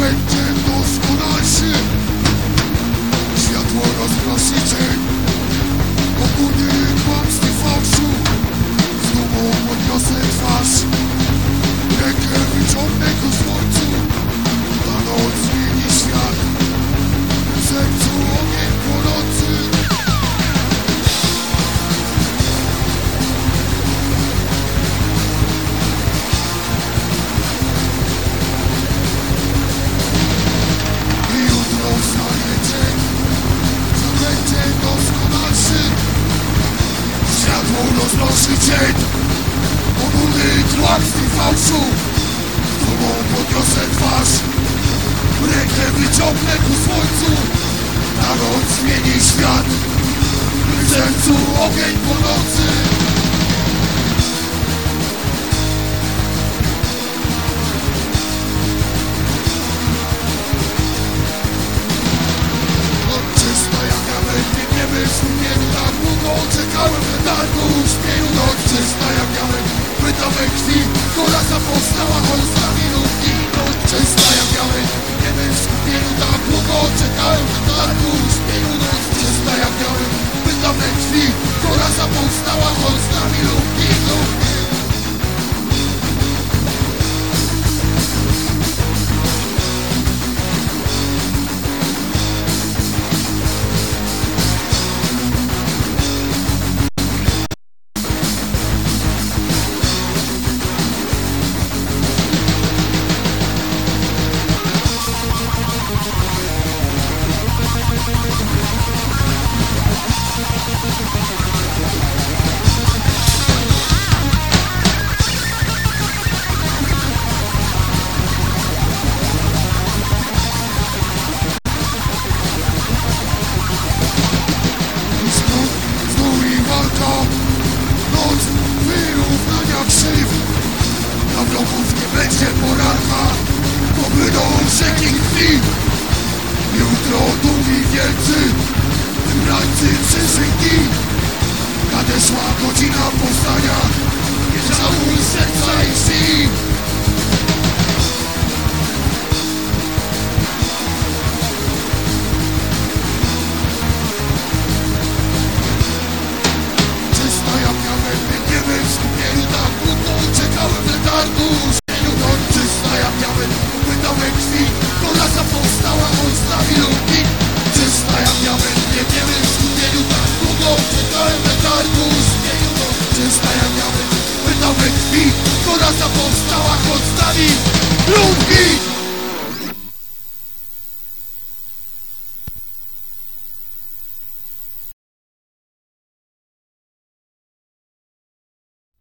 będzie doskonalszy Światło rozproszy cień Ogólny kłamstw i fałszu. Z dumą podniosę twarz. Rękę wyciągnę ku słońcu. Ta noc zmieni świat. Serce roznoszy cień Ogólny tłamstw i fałszu Dumą podniosę twarz Rękę wyciągnę ku słońcu. Naród zmieni świat W sercu ogień we krwi Kolasa powstała, ostami równi Noc Popłyną rzeki krwi Jutro dumni wielcy Wybrańcy przyszłych dni Nadeszła godzina powstania. Nie żałuj serca i krwi on stawił mi